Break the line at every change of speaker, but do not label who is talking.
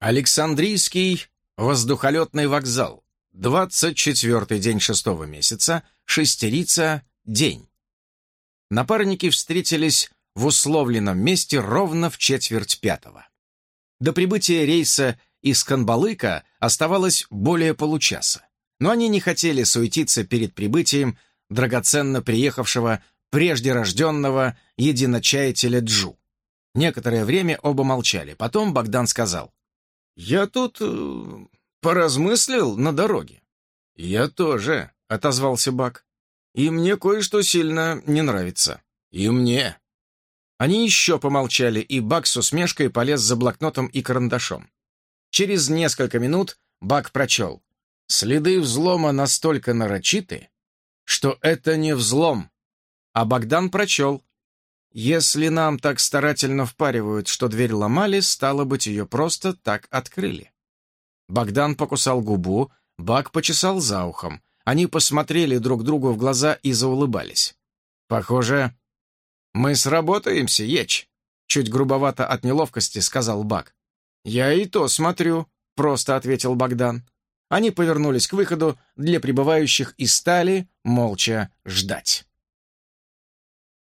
Александрийский воздухолетный вокзал. 24 день шестого месяца, шестерица, день. Напарники встретились в условленном месте ровно в четверть пятого. До прибытия рейса из Канбалыка оставалось более получаса, но они не хотели суетиться перед прибытием драгоценно приехавшего прежде рожденного единочаятеля Джу. Некоторое время оба молчали, потом Богдан сказал, «Я тут э, поразмыслил на дороге». «Я тоже», — отозвался Бак. «И мне кое-что сильно не нравится». «И мне». Они еще помолчали, и Бак с усмешкой полез за блокнотом и карандашом. Через несколько минут Бак прочел. «Следы взлома настолько нарочиты, что это не взлом». А Богдан прочел. Если нам так старательно впаривают, что дверь ломали, стало быть, ее просто так открыли. Богдан покусал губу, Бак почесал за ухом. Они посмотрели друг другу в глаза и заулыбались. «Похоже, мы сработаемся, Еч», — чуть грубовато от неловкости сказал Бак. «Я и то смотрю», — просто ответил Богдан. Они повернулись к выходу для прибывающих и стали молча ждать.